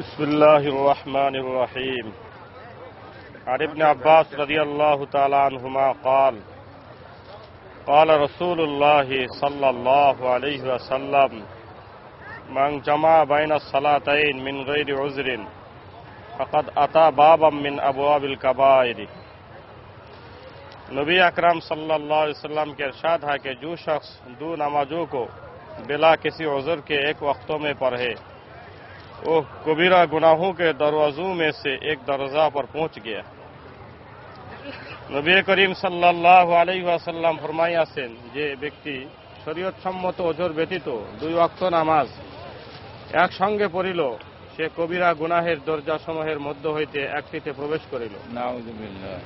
بسم اللہ الرحمن الرحیم۔ عن ابن عباس رضی اللہ تعالی عنہما قال قال رسول اللہ صلی اللہ علیہ وسلم، من جمع بین الصلاتین من غیر عذر، فقد اتا بابا من ابواب القبائر. نبی اکرم صلی اللہ علیہ وسلم کے ارشاد ہے کہ جو شخص دو نمازوں کو بلا کسی عذر کے ایک وقتوں میں پڑھے वो कबीरा गुनाहों के दरवाजों में से एक दरजा पर पहुंच गया নবী করিম সাল্লাহ আলাই ওয়াসাল্লাম ফরমাইয়াছেন যে ব্যক্তি শরীয়ত সম্মত ওজোর ব্যতীত দুই অক্ত নামাজ একসঙ্গে পড়িল সে কবিরা গুনাহের দরজাসমূহের মধ্য হইতে একটিতে প্রবেশ করিল নাউজুবিল্লাহ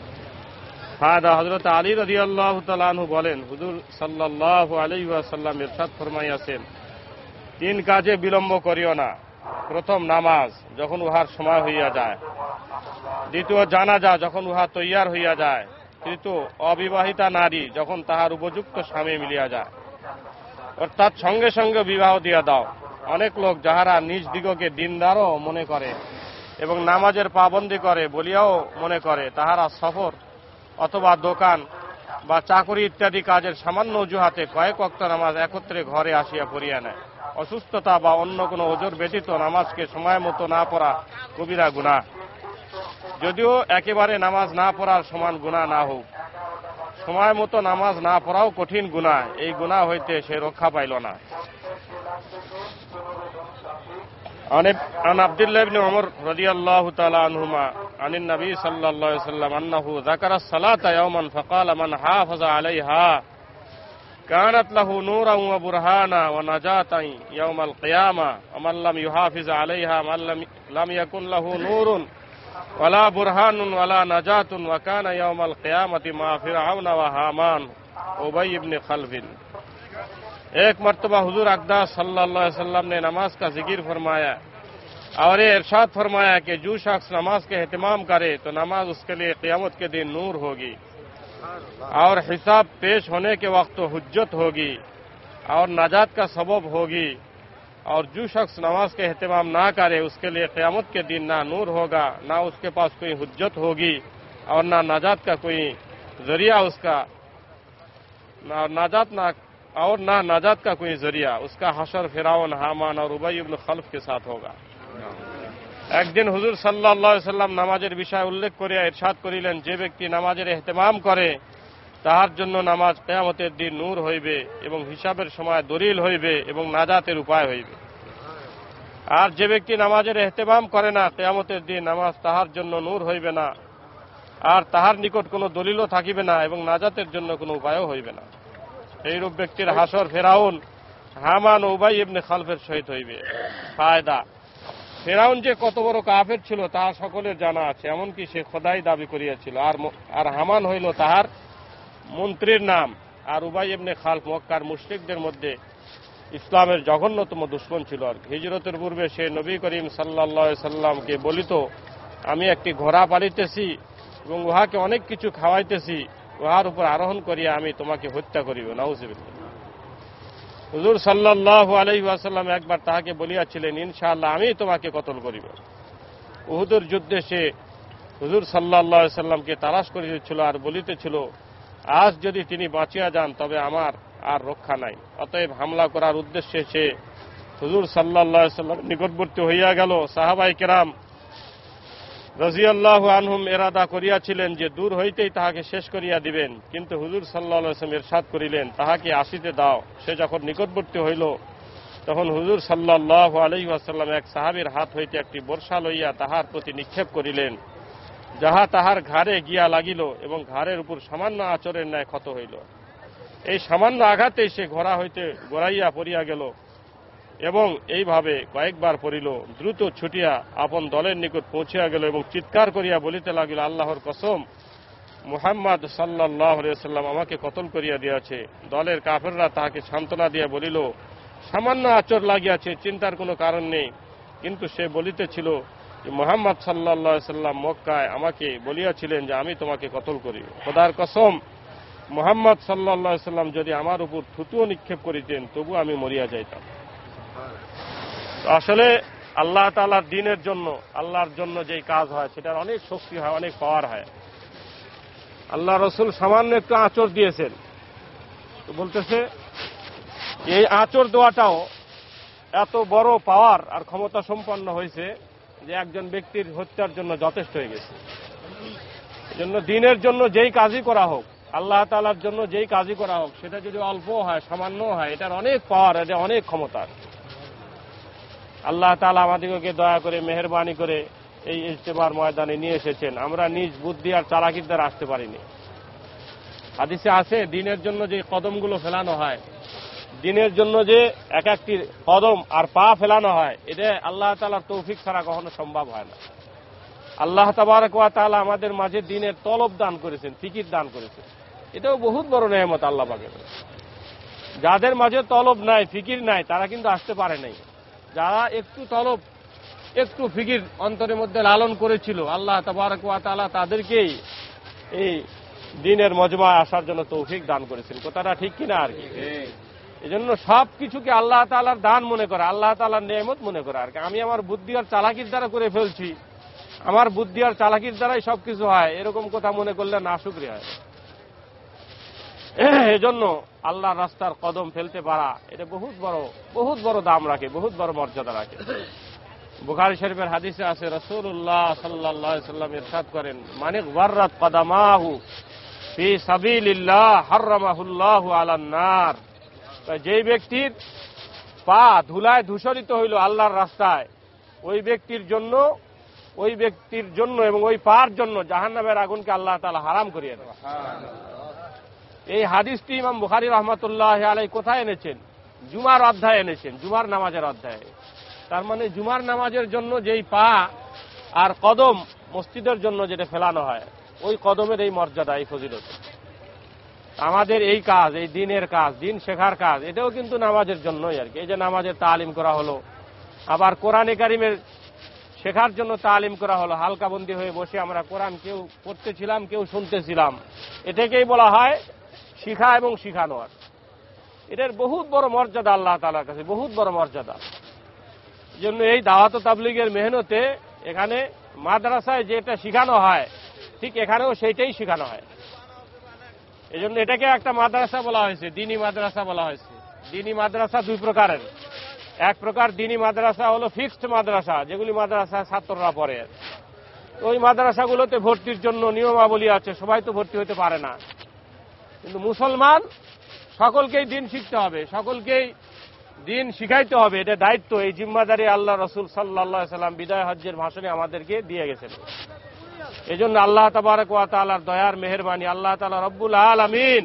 ফাদা হজরত আলী রদি আল্লাহ তালু বলেন হুজুর সাল্লাহ আলী ওয়াসাল্লাম ইরশাদ ফরমাইয়াছেন তিন কাজে বিলম্ব করিও না প্রথম নামাজ যখন উহার সময় হইয়া যায়। দ্বিতীয় জানাজা যখন উহা তৈয়ার হইয়া যায়। তৃতীয় অবিবাহিতা নারী যখন তাহার উপযুক্ত স্বামী মিলিয়া যায়। অর্থাৎ সঙ্গে সঙ্গে বিবাহ দিয়া দাও। অনেক লোক যাহারা নিজ দিগকে দিনদারও মনে করে এবং নামাজের পাবন্দি করে বলিয়াও মনে করে, তাহারা সফর অথবা দোকান বা চাকরি ইত্যাদি কাজের সামান্য অজুহাতে কয়েক অক্ত নামাজ একত্রে ঘরে আসিয়া পড়িয়া নেয়। অসুস্থতা বা অন্য কোনো ওজোর ব্যতীত নামাজকে সময় মতো না পড়া কবিরা গুণা যদিও একেবারে নামাজ না পড়ার সমান গুণা না হোক সময় মতো নামাজ না পড়াও কঠিন গুণা এই গুণা হইতে সে রক্ষা পাইল না عن عن عبد الله بن عمر رضي الله تعالى عنهما عن النبي صلى الله عليه وسلم أنه ذكر الصلاة يوما فقال من حافظ عليها كانت له نورا وبرهانا ونجاة يوم القيامة ومن لم يحافظ عليها من لم, يكن له نور ولا برهان ولا نجات وكان يوم القيامة ما فرعون وهامان ابي بن خلف. ایک مرتبہ حضور اقداس صلی اللہ علیہ وسلم نے نماز کا ذکر فرمایا اور یہ ارشاد فرمایا کہ جو شخص نماز کے اہتمام کرے تو نماز اس کے لیے قیامت کے دن نور ہوگی۔ اور حساب پیش ہونے کے وقت حجت ہوگی اور نجات کا سبب ہوگی اور جو شخص نماز کے اہتمام نہ کرے، اس کے لیے قیامت کے دن نہ نور ہوگا، نہ اس کے پاس کوئی حجت ہوگی اور نہ نجات کا کوئی ذریعہ اس کا نجات نہ اور نہ نجات کا کوئی ذریعہ، اس کا حشر فراون حامان اور ابئی ابن خلف کے ساتھ ہوگا۔ একদিন হুজুর সাল্লাহ সাল্লাম নামাজের বিষয় উল্লেখ করিয়া ইরশাদ করিলেন, যে ব্যক্তি নামাজের এহতেমাম করে, তাহার জন্য নামাজ কেয়ামতের দিন নূর হইবে এবং হিসাবের সময় দলিল হইবে এবং নাজাতের উপায় হইবে। আর যে ব্যক্তি নামাজের এহতেমাম করে না, কেয়ামতের দিন নামাজ তাহার জন্য নূর হইবে না। আর তাহার নিকট কোনো দলিলও থাকিবে না এবং নাজাতের জন্য কোনো উপায়ও হইবে না। এইরূপ ব্যক্তির হাসর ফেরাউন হামান উবাই ইবনে খালফের সহিত হইবে। ফায়দা ফেরাউন যে কত বড় কাফের ছিল তা সকলের জানা আছে, এমনকি সে খোদাই দাবি করিয়াছিল। আর আর হামান হইল তাহার মন্ত্রীর নাম। আর উবাই ইবনে খালফ মক্কার মুশরিকদের মধ্যে ইসলামের জঘন্যতম দুশ্মন ছিল। আর হিজরতের পূর্বে সে নবী করিম সাল্লাহ সাল্লামকে বলিত, আমি একটি ঘোড়া পালিতেছি এবং উহাকে অনেক কিছু খাওয়াইতেছি। উহার উপর আরোহণ করিয়া আমি তোমাকে হত্যা করিব। নাউজিবিল্লাহ। হুজুর সাল্লাহ আলহি ওয়াসাল্লাম একবার তাহাকে বলিয়াছিলেন, ইনশাআল্লাহ আমি তোমাকে কতল করিব। উহুদের যুদ্ধে সে হুজুর সাল্লাহ সাল্লামকে তালাশ করিতেছিল আর বলিতেছিল, আজ যদি তিনি বাঁচিয়া যান, তবে আমার আর রক্ষা নাই। অতএব হামলা করার উদ্দেশ্যে সে হুজুর সাল্লাহ সাল্লাম নিকটবর্তী হইয়া গেল। সাহাবাই কেরাম রাজিয়াল্লাহ আনহুম এরাদা করিয়াছিলেন যে দূর হইতেই তাহাকে শেষ করিয়া দিবেন। কিন্তু হুজুর সাল্লাহ আসলাম এরশাদ করিলেন, তাহাকে আসিতে দাও। সে যখন নিকটবর্তী হইল, তখন হুজুর সাল্লাহ আলহি আসাল্লাম এক সাহাবির হাত হইতে একটি বর্ষা লইয়া তাহার প্রতি নিক্ষেপ করিলেন, যাহা তাহার ঘাড়ে গিয়া লাগিল এবং ঘাড়ের উপর সামান্য আচরের ন্যায় ক্ষত হইল। এই সামান্য আঘাতেই সে ঘোড়া হইতে গোড়াইয়া পড়িয়া গেল। এবং এইভাবে কয়েকবার পড়িল, দ্রুত ছুটিয়া আপন দলের নিকট পৌঁছিয়া গেল এবং চিৎকার করিয়া বলিতে লাগিল, আল্লাহর কসম, মুহাম্মদ সাল্লাহ সাল্লাম আমাকে কতল করিয়া দিয়াছে। দলের কাফেররা তাহাকে সান্ত্বনা দিয়া বলিল, সামান্য আচর লাগিয়াছে, চিন্তার কোনো কারণ নেই। কিন্তু সে বলিতেছিল যে, মোহাম্মদ সাল্লাহ সাল্লাম মক্কায় আমাকে বলিয়াছিলেন যে, আমি তোমাকে কতল করিব। খোদার কসম, মোহাম্মদ সাল্লাহ সাল্লাম যদি আমার উপর থুতুও নিক্ষেপ করিতেন, তবু আমি মরিয়া যাইতাম। আসলে আল্লাহ তালার দিনের জন্য, আল্লাহর জন্য যেই কাজ হয়, সেটার অনেক শক্তি হয়, অনেক পাওয়ার হয়। আল্লাহ রসুল সামান্য একটু আঁচড় দিয়েছেন। বলতেছে, এই আঁচড় দেওয়াটাও এত বড় পাওয়ার আর ক্ষমতা সম্পন্ন হয়েছে যে একজন ব্যক্তির হত্যার জন্য যথেষ্ট হয়ে গেছে। জন্য দিনের জন্য যেই কাজই করা হোক, আল্লাহ তালার জন্য যেই কাজই করা হোক, সেটা যদি অল্প হয় সামান্য হয়, এটার অনেক পাওয়ার, এটা অনেক ক্ষমতার। আল্লাহ তালা আমাদিগকে দয়া করে, মেহরবানি করে এই ইজতেমার ময়দানে নিয়ে এসেছেন। আমরা নিজ বুদ্ধি আর চালাকির দ্বারা আসতে পারিনি। হাদিসে আছে, দিনের জন্য যে কদমগুলো ফেলানো হয়, দিনের জন্য যে এক একটি কদম আর পা ফেলানো হয়, এটা আল্লাহ তালার তৌফিক ছাড়া কখনো সম্ভব হয় না। আল্লাহ তাবারকুয়া তাআলা আমাদের মাঝে দিনের তলব দান করেছেন, ফিকির দান করেছেন। এটাও বহুত বড় নেয়ামত আল্লাহ পাকের। যাদের মাঝে তলব নাই, ফিকির নাই, তারা কিন্তু আসতে পারে নাই। যারা একটু তলব, একটু ফিকির অন্তরের মধ্যে লালন করেছিল, আল্লাহ তাআলা তাদেরকেই এই দিনের মজমায় আসার জন্য তৌফিক দান করেছেন। কথাটা ঠিক কিনা আর কি? এই জন্য সব কিছুকে আল্লাহ তালার দান মনে করে, আল্লাহ তালার নিয়ামত মনে করে আর কি। আমি আমার বুদ্ধি আর চালাকির দ্বারা করে ফেলছি। আমার বুদ্ধি আর চালাকির দ্বারাই সবকিছু হয়। এরকম কথা মনে করলে না শুক্রিয়া। হয় এজন্য আল্লাহর রাস্তার কদম ফেলতে পারা, এটা বহুত বড় বহুত বড় দাম রাখে, বহুত বড় মর্যাদা রাখে। বুখারি শরীফের হাদিসে আছে রসুল্লাহ সাল্লাহ সাল্লাম ইরশাদ করেন, মানিক ওয়ার্রাত কদামাহু ফি সাবিলিল্লাহ হাররামাহুল্লাহু আলান নার। যেই ব্যক্তির পা ধুলায় ধূসরিত হইল আল্লাহর রাস্তায়, ওই ব্যক্তির জন্য, ওই ব্যক্তির জন্য এবং ওই পার জন্য জাহান্নামের আগুনকে আল্লাহ তালা হারাম করিয়ে দেওয়া এই হাদিসটি ইমাম বুখারি রহমতুল্লাহ আলাই কোথায় এনেছেন? জুমার অধ্যায় এনেছেন, জুমার নামাজের অধ্যায়ে। তার মানে জুমার নামাজের জন্য যেই পা আর কদম মসজিদের জন্য যেটা ফেলানো হয়, ওই কদমের এই মর্যাদা, এই ফজিলত। আমাদের এই কাজ, এই দিনের কাজ, দিন শেখার কাজ, এটাও কিন্তু নামাজের জন্যই আর কি। এই যে নামাজের তালিম করা হলো, আবার কোরআনে কারিমের শেখার জন্য তালিম করা হলো হালকাবন্দি হয়ে বসে আমরা কোরআন কেউ পড়তেছিলাম, কেউ শুনতেছিলাম। এটাকেই বলা হয় শিখা এবং শিখানো আর এটার বহুত বড় মর্যাদা আল্লাহ তালার কাছে, বহুত বড় মর্যাদা। জন্য এই দাওয়াত তাবলিগের মেহনতে এখানে মাদ্রাসায় যেটা শিখানো হয়, ঠিক এখানেও সেইটাই শিখানো হয়। এই জন্য এটাকে একটা মাদ্রাসা বলা হয়েছে, দিনী মাদ্রাসা বলা হয়েছে। দিনী মাদ্রাসা দুই প্রকারের। এক প্রকার দিনী মাদ্রাসা হলো ফিক্সড মাদ্রাসা, যেগুলি মাদ্রাসা ছাত্ররা পড়ে। ওই মাদ্রাসাগুলোতে ভর্তির জন্য নিয়মাবলী আছে, সবাই তো ভর্তি হতে পারে না। কিন্তু মুসলমান সকলকেই দিন শিখতে হবে, সকলকেই দিন শিখাইতে হবে, এটা দায়িত্ব। এই জিম্মাদারি আল্লাহ রসুল সাল্লাহ সাল্লাম বিদায় হজ্জের ভাষণে আমাদেরকে দিয়ে গেছেন। এই জন্য আল্লাহ তাবারক ওয়া দয়ার মেহরবানি, আল্লাহ তালা রব্বুল আল আমিন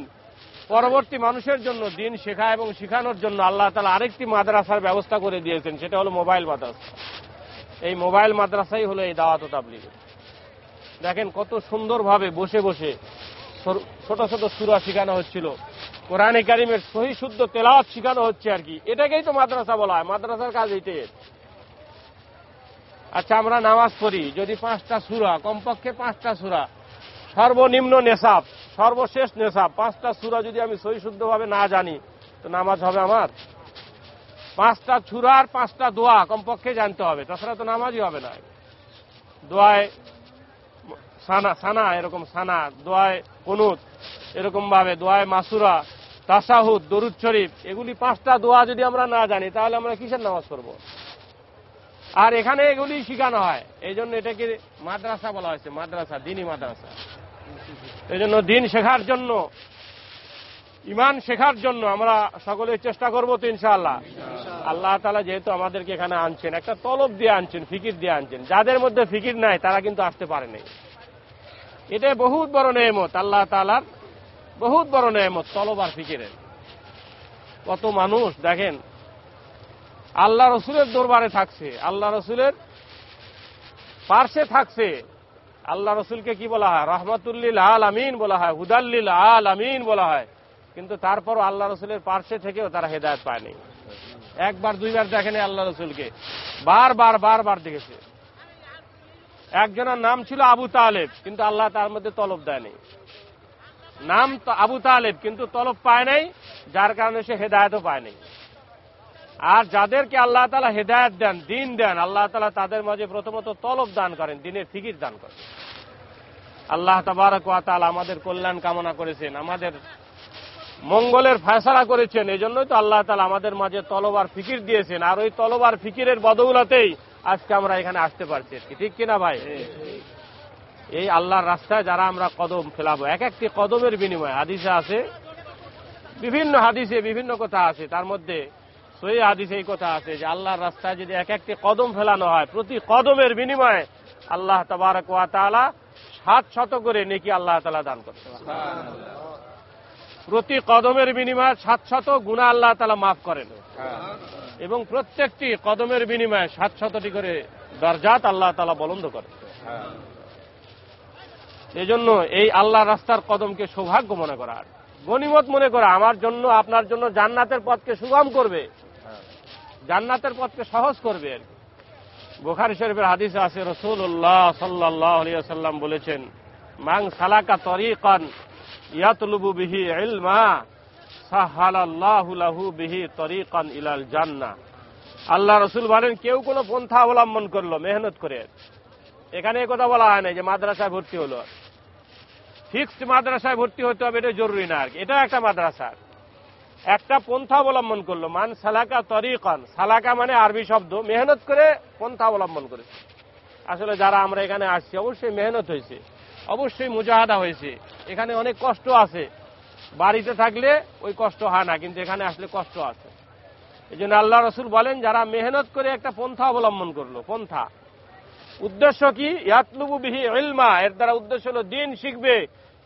পরবর্তী মানুষের জন্য দিন শেখা এবং শেখানোর জন্য আল্লাহ তালা আরেকটি মাদ্রাসার ব্যবস্থা করে দিয়েছেন, সেটা হলো মোবাইল মাদ্রাসা। এই মোবাইল মাদ্রাসাই হলো এই দাওয়াত তাবলিগ। দেখেন কত সুন্দরভাবে বসে বসে ছোট ছোট সুরা শেখানো হচ্ছিল। কোরআনে কারিমের সহি শুদ্ধ তেলাওয়াত শেখানো হচ্ছে আর কি। এটাকেই তো মাদ্রাসা বলা হয়। মাদ্রাসার কাজ এইটাই আচ্ছা আমরা নামাজ পড়ি। যদি পাঁচটা সুরা, কমপক্ষে পাঁচটা সুরা, সর্বনিম্ন নেশাব, সর্বশেষ নেশাব, পাঁচটা সুরা যদি আমি সহি শুদ্ধভাবে না জানি, তো নামাজ হবে আমার? পাঁচটা ছুরার পাঁচটা দোয়া কমপক্ষে জানতে হবে। তাছাড়া তো নামাজই হবে না। দোয়ায় সানা সানা, এরকম সানা, দোয়ায় কনুত, এরকম ভাবে দোয়ায় মাসুরা, তাসাহুদ, দরুদ শরীফ, এগুলি পাঁচটা দোয়া যদি আমরা না জানি, তাহলে আমরা কিসের নামাজ পড়ব? আর এখানে এগুলি শেখানো হয়। এই জন্য এটাকে মাদ্রাসা বলা হয়েছে, মাদ্রাসা, দিনই মাদ্রাসা। এই জন্য দিন শেখার জন্য, ইমান শেখার জন্য আমরা সকলে চেষ্টা করব তো ইনশাআল্লাহ। আল্লাহ তালা যেহেতু আমাদেরকে এখানে আনছেন, একটা তলব দিয়ে আনছেন, ফিকির দিয়ে আনছেন, যাদের মধ্যে ফিকির নাই, তারা কিন্তু আসতে পারেনি এটা বহুত বড় নেমত আল্লাহ তালার বহুত বড় নেমত তলব আর ফিকিরের কত মানুষ, দেখেন, আল্লাহ রসুলের দরবারে থাকছে, আল্লাহ রসুলের পার্শ্বে থাকছে। আল্লাহ রসুলকে কি বলা হয়? রহমতুল্লিল আল আমিন বলা হয়, হুদাল্লিল আল আমিন বলা হয়। কিন্তু তারপরও আল্লাহ রসুলের পার্শ্বে থেকেও তারা হেদায়ত পায়নি। একবার, দুইবার দেখেনি আল্লাহ রসুলকে। বারবার বারবার দেখেছে। একজনের নাম ছিল আবু তালেব, কিন্তু আল্লাহ তার মধ্যে তলব দেয়নি। নাম আবু তালেব, কিন্তু তলব পায় নাই, যার কারণে সে হেদায়তও পায় নাই। আর যাদেরকে আল্লাহ তালা হেদায়ত দেন, দিন দেন, আল্লাহ তালা তাদের মাঝে প্রথমত তলব দান করেন, দিনের ফিকির দান করেন। আল্লাহ তাবারক ওয়া আমাদের কল্যাণ কামনা করেছেন, আমাদের মঙ্গলের ফয়সালা করেছেন এই জন্যই তো আল্লাহ তালা আমাদের মাঝে তলবার ফিকির দিয়েছেন। আর ওই তলবার ফিকিরের বদৌলতেই আজকে আমরা এখানে আসতে পারছি আর কি। ঠিক কিনা ভাই? এই আল্লাহর রাস্তায় যারা আমরা কদম ফেলাবো এক একটি কদমের বিনিময়ে হাদিসে আছে বিভিন্ন হাদিসে বিভিন্ন কথা আছে তার মধ্যে সহি হাদিসে এই কথা আছে যে আল্লাহর রাস্তায় যদি এক একটি কদম ফেলানো হয় প্রতি কদমের বিনিময়ে আল্লাহ তাবারক ওয়া তাআলা সাত শত করে নেকি আল্লাহ তালা দান করতে প্রতি কদমের বিনিময়ে সাত শত গুণা আল্লাহ তালা মাফ করেন। এবং প্রত্যেকটি কদমের বিনিময়ে সাত শতটি করে দরজাত আল্লাহ তালা বলন্দ করে এই জন্য এই আল্লাহ রাস্তার কদমকে সৌভাগ্য মনে করা আর গনিমত মনে করা, আমার জন্য, আপনার জন্য জান্নাতের পথকে সুগম করবে, জান্নাতের পথকে সহজ করবে। বুখারী শরীফের হাদিসে আছে রসুল্লাহ সাল্লাহ সাল্লাম বলেছেন মাং সালাকা তরিকান ইয়াতলুবু বিহি ইলমা ইলাল আল্লাহ রসুল বলেন, কেউ কোনো পন্থা অবলম্বন করল, মেহনত করে। এখানে কথা বলা হয় না যে মাদ্রাসায় ভর্তি হলো। ফিক্সড মাদ্রাসায় ভর্তি হতে হবে, এটা জরুরি না আর এটা একটা মাদ্রাসা। একটা পন্থা অবলম্বন করল, মান সালাকা তরিকান। সালাকা মানে আরবি শব্দ, মেহনত করে পন্থা অবলম্বন করেছে আসলে যারা আমরা এখানে আসছি, অবশ্যই মেহনত হয়েছে, অবশ্যই মুজাহাদা হয়েছে। এখানে অনেক কষ্ট আছে। বাড়িতে থাকলে ওই কষ্ট হয় না, কিন্তু এখানে আসলে কষ্ট আছে। এই জন্য আল্লাহ রসুল বলেন, যারা মেহনত করে একটা পন্থা অবলম্বন করল, পন্থা। উদ্দেশ্য কি? ইয়াতলুবু বিহি ইলমা, এর দ্বারা উদ্দেশ্য হলো দিন শিখবে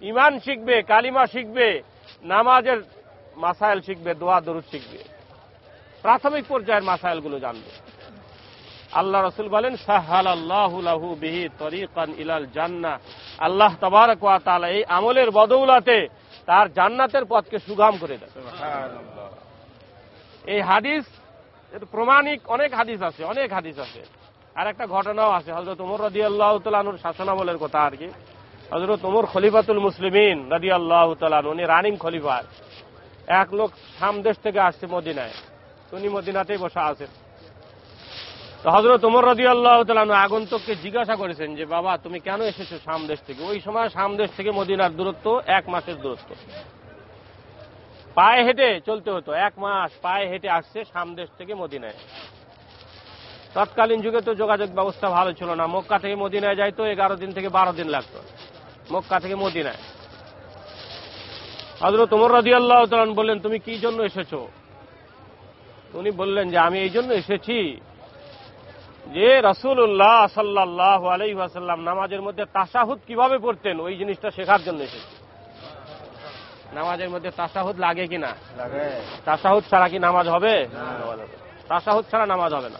ইমান শিখবে, কালিমা শিখবে, নামাজের মাসাইল শিখবে, দোয়া, দরুদ শিখবে। প্রাথমিক পর্যায়ের মাসাইলগুলো জানবে। আল্লাহ রসুল বলেন সাহাল আল্লাহু লাহু বিহি তরিকান ইলাল জান্না আল্লাহ তাবারক ওয়া এই আমলের বদৌলাতে তার জান্নাতের পথকে সুগম করে দেয়। এই হাদিস প্রমাণিক অনেক হাদিস আছে, অনেক হাদিস আছে। আর একটা ঘটনাও আছে হজরত উমর রাদি আল্লাহ তালানুর শাসনামলের কথা আর কি। হজরত উমর খলিফাতুল মুসলিমিন রাদি আল্লাহ তালান উনি রানিং খলিফার এক লোক সামদেশ থেকে আসছে মদিনায়। উনি মদিনাতেই বসা আছেন। তো হজরত উমর রাদি আল্লাহ তালানু আগন্তককে জিজ্ঞাসা করেছেন যে, বাবা, তুমি কেন এসেছ সামদেশ থেকে? ওই সময় সামদেশ থেকে মদিনার দূরত্ব এক মাসের দূরত্ব। পায়ে হেঁটে চলতে হতো, এক মাস পায়ে হেঁটে আসছে সামদেশ থেকে মদিনায়। তৎকালীন যুগে তো যোগাযোগ ব্যবস্থা ভালো ছিল না। মক্কা থেকে মদিনায় যাইতো, এগারো দিন থেকে বারো দিন লাগতো। মক্কা থেকে মদিনায়। হজরত তোমর রাজি আল্লাহ বললেন, তুমি কি জন্য এসেছ? উনি বললেন যে, আমি এই জন্য এসেছি যে রসুল্লাহ সাল্লাহ আলাইসাল্লাম নামাজের মধ্যে তাসাহুদ কীভাবে পড়তেন ওই জিনিসটা শেখার জন্য এসেছি। নামাজের মধ্যে তাসাহুদ লাগে কিনা তাসাহুদ ছাড়া কি নামাজ হবে? তাসাহুদ ছাড়া নামাজ হবে না।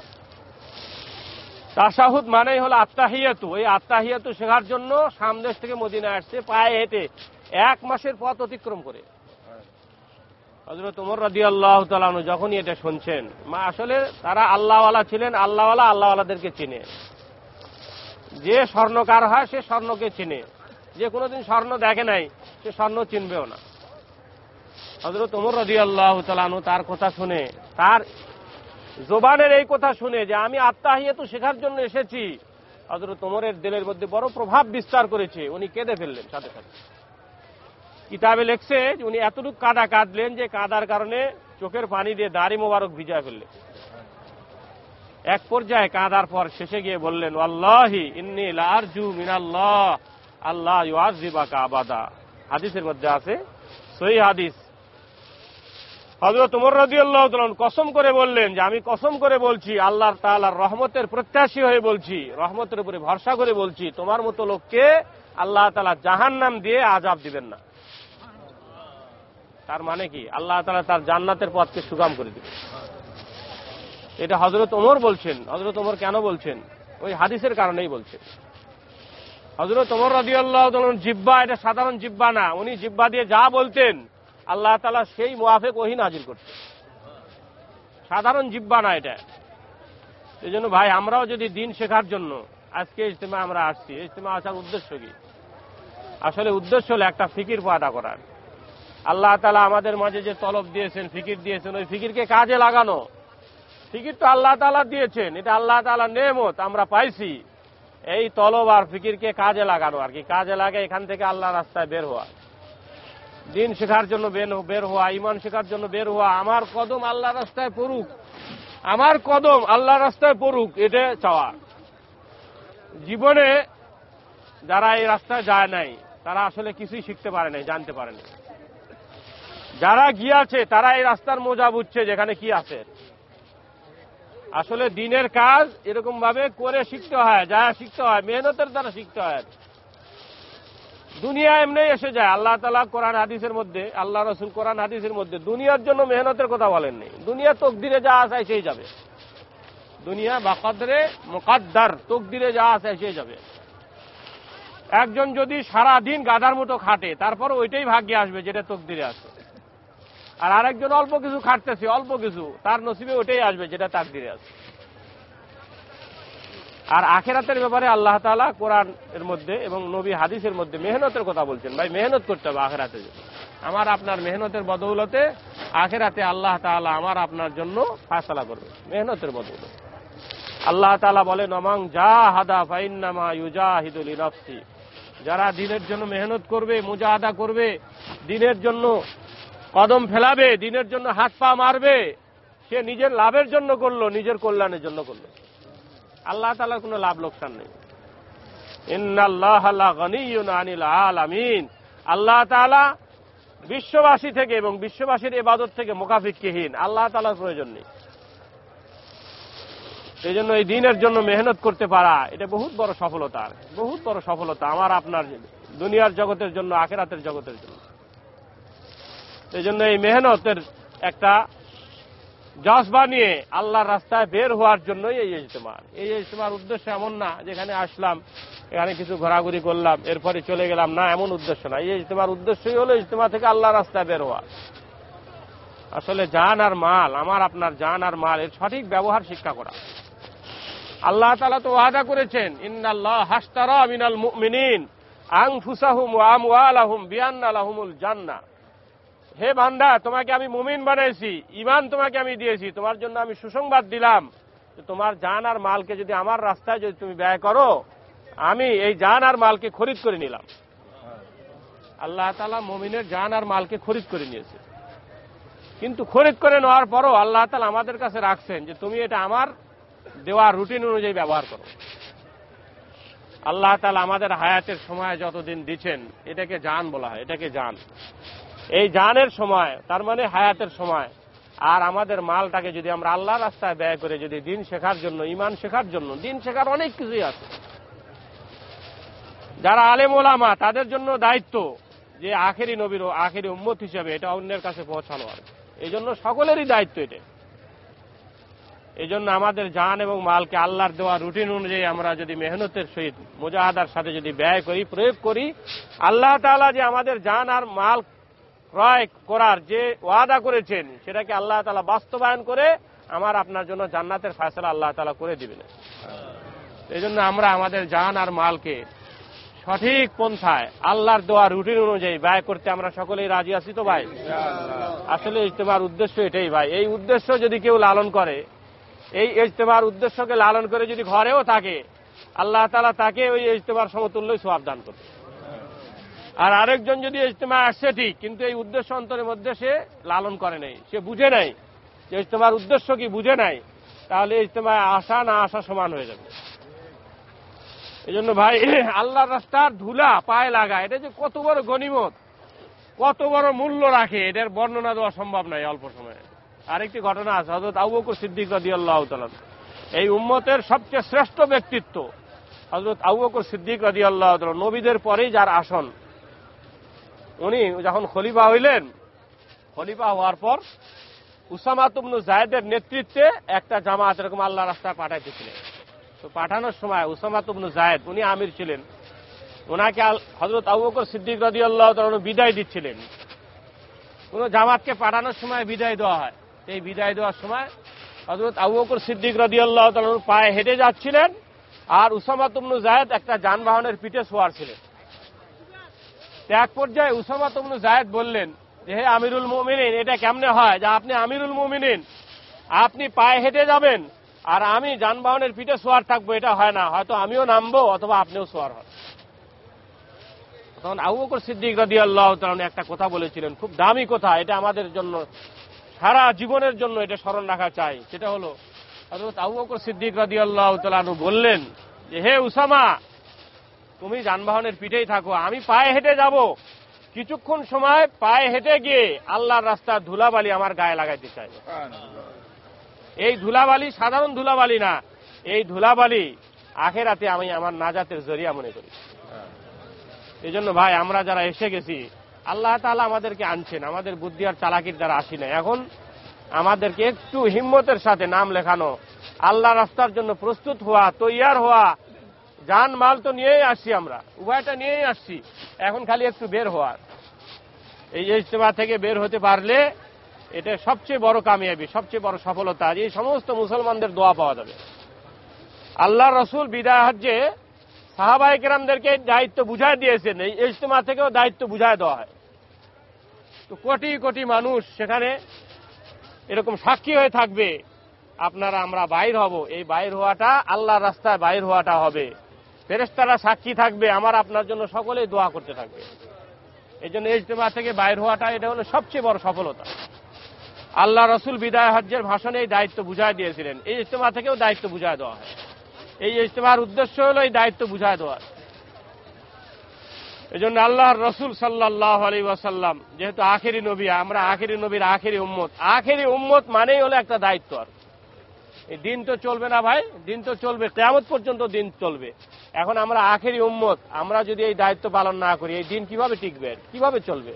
তাসাহুদ মানেই হলো আত্মাহিয়াতু এই আত্মাহিয়াতু শেখার জন্য সামদেশ থেকে মদিনা আসছে পায়ে হেঁটে এক মাসের পথ অতিক্রম করে। হজরত উমর রাদি আল্লাহ তালানু যখনই এটা শুনছেন, মা আসলে তারা আল্লাহওয়ালা ছিলেন, আল্লাহওয়ালা আল্লাহওয়ালাদেরকে চিনে। যে স্বর্ণকার হয়, সে স্বর্ণকে চিনে। যে কোনোদিন স্বর্ণ দেখে নাই, সে স্বর্ণ চিনবেও না। হজরত উমর রাজি আল্লাহ তালানু তার কথা শুনে, তার জোবানের এই কথা শুনে যে আমি আত্মাহিয়াতু শেখার জন্য এসেছি হজরত উমরের দিলের মধ্যে বড় প্রভাব বিস্তার করেছে, উনি কেঁদে ফেললেন সাথে সাথে। কিতাবে লেখছে উনি এতটুকু কাদা কাঁদলেন যে কাদার কারণে চোখের পানি দিয়ে দাড়ি মোবারক ভিজায় ফেললেন। এক পর্যায়ে কাঁদার পর শেষে গিয়ে বললেন, আল্লাহি ইন্নি মিনাল্লাহ আল্লাহ ইউআজিবাকা হাদিসের মধ্যে আছে, সহি হাদিস। হজরত উমর আল্লাহ কসম করে বললেন যে, আমি কসম করে বলছি আল্লাহ তাআলার রহমতের প্রত্যাশী হয়ে বলছি, রহমতের উপরে ভরসা করে বলছি, তোমার মতো লোককে আল্লাহ তালা জাহান নাম দিয়ে আজাব দিবেন না। তার মানে কি? আল্লাহ তালা তার জান্নাতের পথকে সুগম করে দিবে এটা হজরত ওমর বলছেন। হজরত ওমর কেন বলছেন? ওই হাদিসের কারণেই বলছেন। হজরত ওমর রাজি আল্লাহ জিব্বা, এটা সাধারণ জিব্বা না। উনি জিব্বা দিয়ে যা বলতেন, আল্লাহ তালা সেই মোয়াফেক ওহি নাজির করতেন। সাধারণ জিব্বা না এটা। এই জন্য ভাই, আমরাও যদি দিন শেখার জন্য, আজকে ইজতেমা আমরা আসছি। ইজতেমা আসার উদ্দেশ্য কি? আসলে উদ্দেশ্য হলো একটা ফিকির পাদা করার। আল্লাহ তালা আমাদের মাঝে যে তলব দিয়েছেন, ফিকির দিয়েছেন, ওই ফিকিরকে কাজে লাগানো। ফিকির তো আল্লাহ তালা দিয়েছেন, এটা আল্লাহ তালা নেমত আমরা পাইছি। এই তলব আর ফিকিরকে কাজে লাগানো আর কি, কাজে লাগে এখান থেকে আল্লাহ রাস্তায় বের হওয়া। দিন শেখার জন্য বের- হওয়া ইমান শেখার জন্য বের হওয়া, আমার কদম আল্লাহ রাস্তায় পড়ুক। আমার কদম আল্লাহ রাস্তায় পড়ুক, এটা চাওয়া। জীবনে যারা এই রাস্তায় যায় নাই, তারা আসলে কিছুই শিখতে পারে নাই, জানতে পারে নাই। যারা গিয়াছে, তারা এই রাস্তার মোজা বুঝছে যেখানে কি আছে। আসলে দিনের কাজ এরকম ভাবে করে শিখতে হয়, যা শিখতে হয়, মেহনতের দ্বারা শিখতে হয়। দুনিয়া এমনি এসে যায়, আল্লাহ তালা কোরআন, হাদিসের মধ্যে, আল্লাহ রসুল কোরআন, হাদিসের মধ্যে, দুনিয়ার জন্য মেহনতের কথা বলেননি। দুনিয়া তকদিরে যা আছে সেই যাবে। দুনিয়া বাকাদরে মোকাদ্দার, তকদিরে যা আছে সেই যাবে। একজন যদি সারা দিন গাধার মতো খাটে তারপর ওইটাই ভাগ্যে আসবে যেটা তকদিরে আছে। আর আরেকজন অল্প কিছু খাটতেছে, অল্প কিছু। তার নসিবে ওইটাই আসবে যেটা তাকদিরে আছে। আর আখেরাতের ব্যাপারে আল্লাহ তাআলা কোরআন এর মধ্যে এবং নবী হাদিসের মধ্যে মেহনতের কথা বলছেন। ভাই, মেহনত করতে হবে আখেরাতে। আমার আপনার মেহনতের বদৌলতে আখেরাতে আল্লাহ তাআলা আমার আপনার জন্য ফায়সালা করবে। মেহনতের বদৌলতে। আল্লাহ তাআলা বলেন অমাং যা হাদা ফাইন্নামা ইউজাহিদুল নফসি যারা দিনের জন্য মেহনত করবে, মুজাহাদা করবে, দিনের জন্য কদম ফেলাবে, দিনের জন্য হাত পা মারবে। সে নিজের লাভের জন্য করল, নিজের কল্যাণের জন্য করল। আল্লাহ তালার কোনো লাভ লোকসান নেই। আল্লাহ বিশ্ববাসী থেকে এবং বিশ্ববাসীর ইবাদত থেকে মোকাফিকহীন আল্লাহ তাআলার প্রয়োজন নেই। এই জন্য এই দিনের জন্য মেহনত করতে পারা, এটা বহুত বড় সফলতা। বহুত বড় সফলতা আমার, আপনার দুনিয়ার জগতের জন্য, আখেরাতের জগতের জন্য। এই জন্য এই মেহনতের একটা জজবা নিয়ে আল্লাহর রাস্তায় বের হওয়ার জন্যই এই ইজতেমা এই ইজতেমার উদ্দেশ্য এমন না যেখানে আসলাম, এখানে কিছু ঘোরাঘুরি করলাম, এরপরে চলে গেলাম। না, এমন উদ্দেশ্য না। এই ইজতেমার উদ্দেশ্যই হলো ইজতেমা থেকে আল্লাহর রাস্তায় বের হওয়া। আসলে জান আর মাল, আমার আপনার জান আর মাল, এর সঠিক ব্যবহার শিক্ষা করা। আল্লাহ তালা তো ওয়াদা করেছেন, ইন্নাল্লাহ হাস্তারা মিনাল মুমিনিন আনফুসাহুম ওয়া আমওয়ালাহুম বিআন্না লাহুমুল জান্নাহ। হে বান্দা, তোমাকে আমি মুমিন বানাইছি ইমান তোমাকে আমি দিয়েছি, তোমার জন্য আমি সুসংবাদ দিলাম। তোমার জান আর মালকে যদি আমার রাস্তায় যদি তুমি ব্যয় করো, আমি এই জান আর মালকে খরিদ করে নিলাম। আল্লাহ তালা মমিনের জান আর মালকে খরিদ করে নিয়েছে। কিন্তু খরিদ করে নেওয়ার পরও আল্লাহ তালা আমাদের কাছে রাখছেন যে তুমি এটা আমার দেওয়া রুটিন অনুযায়ী ব্যবহার করো। আল্লাহ তালা আমাদের হায়াতের সময় যতদিন দিচ্ছেন, এটাকে জান বলা হয়, এটাকে জান। এই জানের সময়, তার মানে হায়াতের সময়। আর আমাদের মালটাকে যদি আমরা আল্লাহ রাস্তায় ব্যয় করে যদি দিন শেখার জন্য ইমান শেখার জন্য, দিন শেখার অনেক কিছুই আছে। যারা আলেম ওলামা, তাদের জন্য দায়িত্ব যে আখেরি নবীর আখেরি উম্মত হিসেবে এটা অন্যের কাছে পৌঁছানো আর এই জন্য সকলেরই দায়িত্ব এটা। এই জন্য আমাদের জান এবং মালকে আল্লাহর দেওয়া রুটিন অনুযায়ী আমরা যদি মেহনতের সহিত, মুজাহাদার সাথে যদি ব্যয় করি, প্রয়োগ করি, আল্লাহ তাআলা যে আমাদের জান আর মাল ক্রয় করার যে ওয়াদা করেছেন, সেটাকে আল্লাহ তালা বাস্তবায়ন করে আমার আপনার জন্য জান্নাতের ফয়সলা আল্লাহ তালা করে দিবেন। এই জন্য আমরা আমাদের জান আর মালকে সঠিক পন্থায় আল্লাহর দেওয়া রুটিন অনুযায়ী ব্যয় করতে আমরা সকলেই রাজি আছি তো ভাই? আসলে ইজতেমার উদ্দেশ্য এটাই ভাই। এই উদ্দেশ্য যদি কেউ লালন করে, এই ইজতেমার উদ্দেশ্যকে লালন করে যদি ঘরেও থাকে, আল্লাহ তালা তাকে ওই ইজতেমার সমতুল্যই সোয়াব দান করবে। আর আরেকজন যদি ইজতেমা আসছে ঠিক, কিন্তু এই উদ্দেশ্য অন্তরের মধ্যে সে লালন করে নাই, সে বুঝে নাই যে ইজতেমার উদ্দেশ্য কি, বুঝে নাই, তাহলে ইজতেমায় আসা না আসা সমান হয়ে যাবে। এই জন্য ভাই আল্লাহ রাস্তার ধুলা, পায়ে লাগা, এটা যে কত বড় গনিমত কত বড় মূল্য রাখে, এটার বর্ণনা দেওয়া সম্ভব নয় অল্প সময়ে। আরেকটি ঘটনা আছে হজরত আবু বকর সিদ্দিক রাদি আল্লাহ এই উম্মতের সবচেয়ে শ্রেষ্ঠ ব্যক্তিত্ব হজরত আবু সিদ্দিক রাদি আল্লাহ নবীদের পরেই যার আসন উনি যখন খলিফা হইলেন, খলিফা হওয়ার পর উসামা তুমনু জায়দের নেতৃত্বে একটা জামাত এরকম আল্লাহ রাস্তায় পাঠাইতেছিলেন। তো পাঠানোর সময় উসামা তুমনু জায়দ উনি আমির ছিলেন। ওনাকে হজরত আবু বকর সিদ্দিক রাদি আল্লাহ বিদায় দিচ্ছিলেন। কোন জামাতকে পাঠানোর সময় বিদায় দেওয়া হয়। এই বিদায় দেওয়ার সময় হজরত আবু বকর সিদ্দিক রাদি আল্লাহ পায়ে হেঁটে যাচ্ছিলেন আর উসামা তুমনু জায়দ একটা যানবাহনের পিঠে শোয়ার ছিলেন এক পর্যায়ে উসামা তুমনু জায়দ বললেন, যে হে আমিরুল মুমিনিন, এটা কেমনে হয় যে আপনি আমিরুল মুমিনিন? আপনি পায়ে হেঁটে যাবেন আর আমি যানবাহনের পিঠে সোয়ার থাকব, এটা হয় না। হয়তো আমিও নামবো অথবা আপনিও সোয়ার হন। তখন আবু বকর সিদ্দিক রাদি আল্লাহ একটা কথা বলেছিলেন, খুব দামি কথা, এটা আমাদের জন্য, সারা জীবনের জন্য এটা স্মরণ রাখা চাই। সেটা হলো আবু বকর সিদ্দিক রাদি আল্লাহ বললেন, যে হে উসামা তুমি যানবাহনের পিঠেই থাকো, আমি পায়ে হেঁটে যাব। কিছুক্ষণ সময় পায়ে হেঁটে গিয়ে আল্লাহর রাস্তার ধুলাবালি আমার গায়ে লাগাইতে চাই। এই ধুলাবালি সাধারণ ধুলাবালি না, এই ধুলাবালি আখেরাতে আমি আমার নাজাতের জরিয়া মনে করি। এই জন্য ভাই, আমরা যারা এসে গেছি, আল্লাহ তাআলা আমাদেরকে আনছেন, আমাদের বুদ্ধি আর চালাকির দ্বারা আসি না এখন আমাদেরকে একটু হিম্মতের সাথে নাম লেখানো, আল্লাহ রাস্তার জন্য প্রস্তুত হওয়া, তৈয়ার হওয়া যান মাল তো নিয়েই আসছি আমরা, উভয়টা নিয়েই আসছি। এখন খালি একটু বের হওয়ার। এই ইজতেমা থেকে বের হতে পারলে এটা সবচেয়ে বড় কামিয়াবি, সবচেয়ে বড় সফলতা এই সমস্ত মুসলমানদের দোয়া পাওয়া যাবে। আল্লাহ রসুল বিদায় হজ্জে সাহাবাই কেরামদেরকে দায়িত্ব বুঝায় দিয়েছেন, এই ইজতেমা থেকেও দায়িত্ব বুঝায় দেওয়া হয়। তো কোটি কোটি মানুষ সেখানে এরকম সাক্ষী হয়ে থাকবে, আপনারা আমরা বাইর হব। এই বাইর হওয়াটা আল্লাহর রাস্তায় বাইর হওয়াটা হবে। ফেরেস্তারা সাক্ষী থাকবে, আমার আপনার জন্য সকলেই দোয়া করতে থাকবে। এই জন্য ইজতেমা থেকে বাইর হওয়াটা, এটা হলো সবচেয়ে বড় সফলতা। আল্লাহ রসুল বিদায় হজ্জের ভাষণে এই দায়িত্ব বুঝায় দিয়েছিলেন। এই ইজতেমা থেকেও দায়িত্ব বুঝায় দেওয়া হয়। এই ইজতেমার উদ্দেশ্য হলো এই দায়িত্ব বুঝায় দেওয়া। এই জন্য আল্লাহর রসুল সাল্লাহ আলী ওয়াসাল্লাম, যেহেতু আখেরি নবী, আমরা আখেরি নবীর আখেরি উম্মত। আখেরি উম্মত মানেই হলো একটা দায়িত্ব আর। এই দিন তো চলবে না ভাই, দিন তো চলবে কেমন পর্যন্ত দিন চলবে। এখন আমরা আখেরি উম্মত, আমরা যদি এই দায়িত্ব পালন না করি, এই দিন কীভাবে টিকবে? কীভাবে চলবে?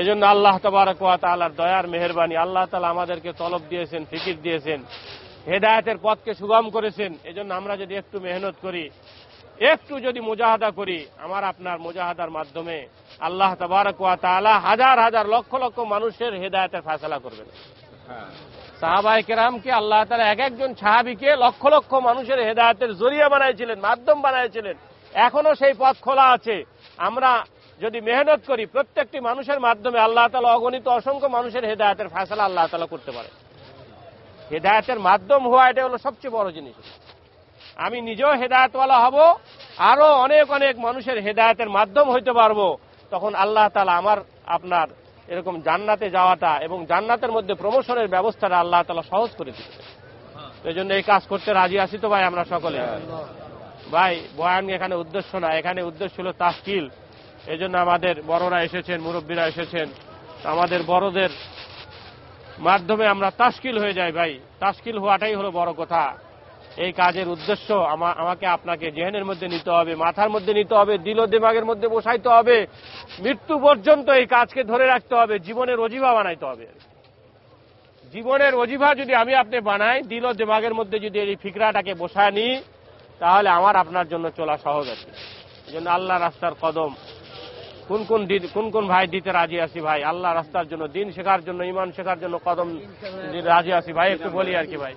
এই জন্য আল্লাহ তবারক তালার দয়ার মেহরবানি, আল্লাহ তালা আমাদেরকে তলব দিয়েছেন, ফিকির দিয়েছেন, হেদায়তের পথকে সুগম করেছেন। এজন্য আমরা যদি একটু মেহনত করি, একটু যদি মুজাহাদা করি, আমার আপনার মুজাহাদার মাধ্যমে আল্লাহ তবারক তালা হাজার হাজার লক্ষ লক্ষ মানুষের হেদায়তের ফায়সলা করবেন। সাহাবাই কেরামকে আল্লাহ তালা এক একজন সাহাবিকে লক্ষ লক্ষ মানুষের হেদায়তের জরিয়া বানাইছিলেন, মাধ্যম বানাইছিলেন। এখনও সেই পথ খোলা আছে। আমরা যদি মেহনত করি, প্রত্যেকটি মানুষের মাধ্যমে আল্লাহ তালা অগণিত অসংখ্য মানুষের হেদায়তের ফেসলা আল্লাহ তালা করতে পারে। হেদায়তের মাধ্যম হওয়া এটা হলো সবচেয়ে বড় জিনিস। আমি নিজেও হেদায়তওয়ালা হব, আরও অনেক অনেক মানুষের হেদায়তের মাধ্যম হইতে পারব। তখন আল্লাহ তালা আমার, আপনার এরকম জান্নাতে যাওয়াটা এবং জান্নাতের মধ্যে প্রমোশনের ব্যবস্থাটা আল্লাহ তালা সহজ করে দিচ্ছে এই জন্য এই কাজ করতে রাজি আছি তো ভাই আমরা সকলে? ভাই বয়ান এখানে উদ্দেশ্য না এখানে উদ্দেশ্য হলো তাস্কিল এই জন্য আমাদের বড়রা এসেছেন মুরব্বীরা এসেছেন। আমাদের বড়দের মাধ্যমে আমরা তাস্কিল হয়ে যাই ভাই। তাস্কিল হওয়াটাই হলো বড় কথা। এই কাজের উদ্দেশ্য আমাকে আপনাকে জেহেনের মধ্যে নিতে হবে মাথার মধ্যে নিতে হবে দিল দিমাগের মধ্যে বসাইতে হবে মৃত্যু পর্যন্ত এই কাজকে ধরে রাখতে হবে জীবনের অজিভা বানাইতে হবে। জীবনের অজিভা যদি আমি আপনি বানাই দিল দিমাগের মধ্যে যদি এই ফিকরাটাকে বসায় নিই তাহলে আমার আপনার জন্য চলা সহজ আছে। এই জন্য আল্লাহ রাস্তার কদম। কোন কোন কোন কোন ভাই দিতে রাজি আছি ভাই? আল্লাহ রাস্তার জন্য দিন শেখার জন্য ইমান শেখার জন্য কদম রাজি আছি ভাই একটু বলি আর কি ভাই।